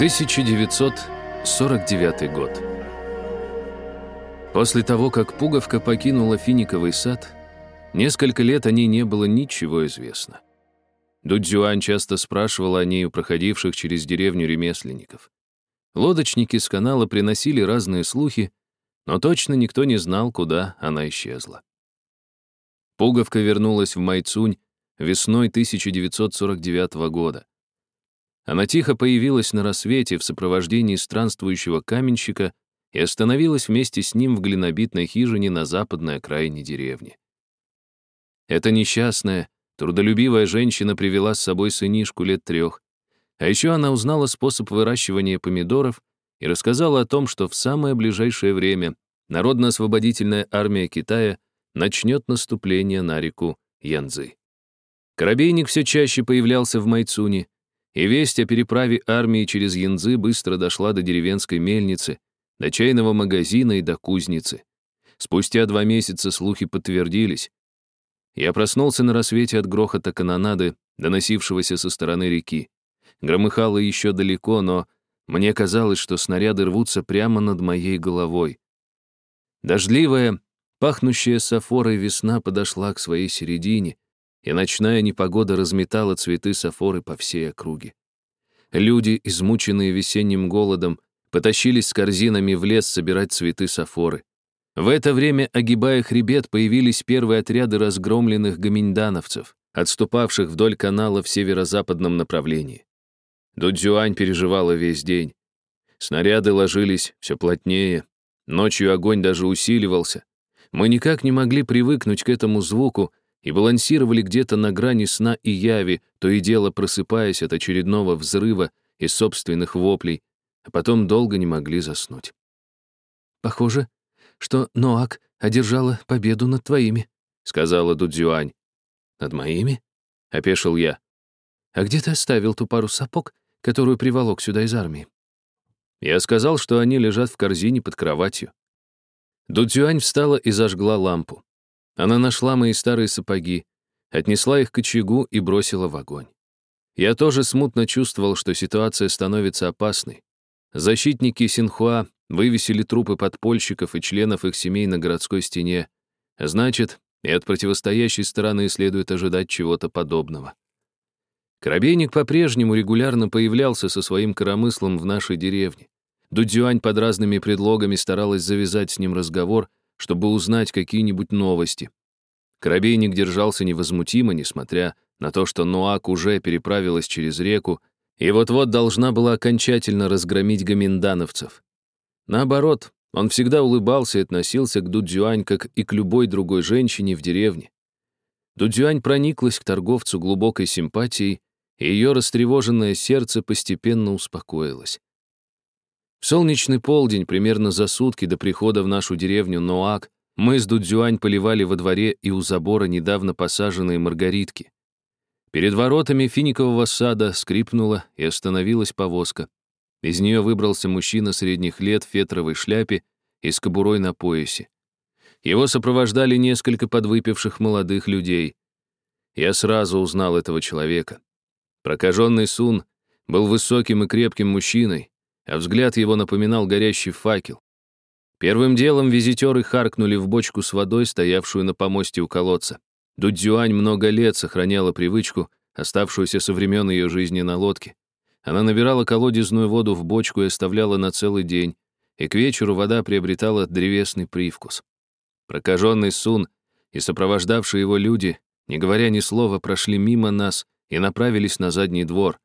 1949 год. После того, как Пуговка покинула финиковый сад, несколько лет о ней не было ничего известно. Дудзюань часто спрашивал о ней у проходивших через деревню ремесленников. Лодочники с канала приносили разные слухи, но точно никто не знал, куда она исчезла. Пуговка вернулась в Майцунь весной 1949 года. Она тихо появилась на рассвете в сопровождении странствующего каменщика и остановилась вместе с ним в глинобитной хижине на западной окраине деревни. Эта несчастная, трудолюбивая женщина привела с собой сынишку лет трех, а еще она узнала способ выращивания помидоров и рассказала о том, что в самое ближайшее время Народно-освободительная армия Китая начнет наступление на реку Янцзы. Коробейник все чаще появлялся в Майцуне, и весть о переправе армии через Янзы быстро дошла до деревенской мельницы, до чайного магазина и до кузницы. Спустя два месяца слухи подтвердились. Я проснулся на рассвете от грохота канонады, доносившегося со стороны реки. Громыхало еще далеко, но мне казалось, что снаряды рвутся прямо над моей головой. Дождливая, пахнущая сафорой весна подошла к своей середине, и ночная непогода разметала цветы сафоры по всей округе. Люди, измученные весенним голодом, потащились с корзинами в лес собирать цветы сафоры. В это время, огибая хребет, появились первые отряды разгромленных гоминдановцев, отступавших вдоль канала в северо-западном направлении. Дудзюань переживала весь день. Снаряды ложились все плотнее, ночью огонь даже усиливался. Мы никак не могли привыкнуть к этому звуку, и балансировали где-то на грани сна и яви, то и дело просыпаясь от очередного взрыва и собственных воплей, а потом долго не могли заснуть. «Похоже, что Ноак одержала победу над твоими», — сказала Дудзюань. «Над моими?» — опешил я. «А где ты оставил ту пару сапог, которую приволок сюда из армии?» Я сказал, что они лежат в корзине под кроватью. Дудзюань встала и зажгла лампу. Она нашла мои старые сапоги, отнесла их к очагу и бросила в огонь. Я тоже смутно чувствовал, что ситуация становится опасной. Защитники Синхуа вывесили трупы подпольщиков и членов их семей на городской стене. Значит, и от противостоящей стороны следует ожидать чего-то подобного. Коробейник по-прежнему регулярно появлялся со своим коромыслом в нашей деревне. Дудзюань под разными предлогами старалась завязать с ним разговор, чтобы узнать какие-нибудь новости. Коробейник держался невозмутимо, несмотря на то, что Нуак уже переправилась через реку и вот-вот должна была окончательно разгромить гоминдановцев. Наоборот, он всегда улыбался и относился к Дудзюань как и к любой другой женщине в деревне. Дудзюань прониклась к торговцу глубокой симпатией, и ее растревоженное сердце постепенно успокоилось. В солнечный полдень, примерно за сутки до прихода в нашу деревню Ноак, мы с Дудзюань поливали во дворе и у забора недавно посаженные маргаритки. Перед воротами финикового сада скрипнула и остановилась повозка. Из нее выбрался мужчина средних лет в фетровой шляпе и с кобурой на поясе. Его сопровождали несколько подвыпивших молодых людей. Я сразу узнал этого человека. Прокаженный Сун был высоким и крепким мужчиной, а взгляд его напоминал горящий факел. Первым делом визитеры харкнули в бочку с водой, стоявшую на помосте у колодца. Дудзюань много лет сохраняла привычку, оставшуюся со времен ее жизни на лодке. Она набирала колодезную воду в бочку и оставляла на целый день, и к вечеру вода приобретала древесный привкус. Прокаженный Сун и сопровождавшие его люди, не говоря ни слова, прошли мимо нас и направились на задний двор,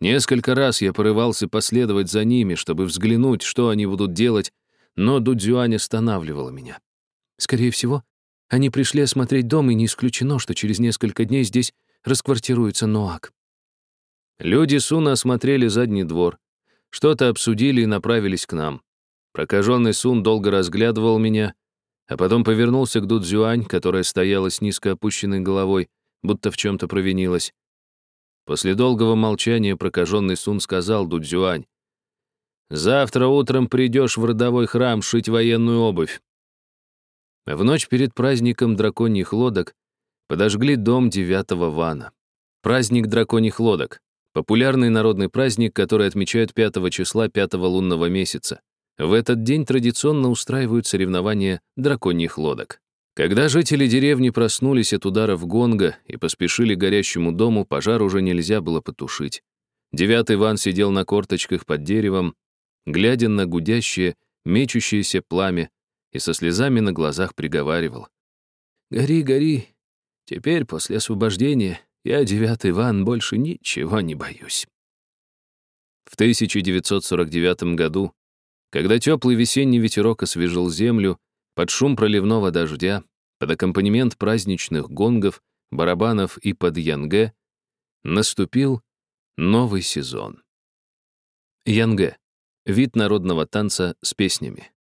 Несколько раз я порывался последовать за ними, чтобы взглянуть, что они будут делать, но Дудзюань останавливала меня. Скорее всего, они пришли осмотреть дом, и не исключено, что через несколько дней здесь расквартируется Ноак. Люди Суна осмотрели задний двор, что-то обсудили и направились к нам. Прокаженный Сун долго разглядывал меня, а потом повернулся к Дудзюань, которая стояла с низко опущенной головой, будто в чем-то провинилась. После долгого молчания прокаженный Сун сказал Дудзюань, «Завтра утром придешь в родовой храм шить военную обувь». В ночь перед праздником драконьих лодок подожгли дом девятого вана. Праздник драконьих лодок. Популярный народный праздник, который отмечают 5 числа 5 лунного месяца. В этот день традиционно устраивают соревнования драконьих лодок. Когда жители деревни проснулись от ударов гонга и поспешили к горящему дому, пожар уже нельзя было потушить. Девятый Иван сидел на корточках под деревом, глядя на гудящее, мечущееся пламя, и со слезами на глазах приговаривал. «Гори, гори, теперь, после освобождения, я, девятый Иван, больше ничего не боюсь». В 1949 году, когда теплый весенний ветерок освежил землю, под шум проливного дождя, под аккомпанемент праздничных гонгов, барабанов и под янге, наступил новый сезон. Янге — вид народного танца с песнями.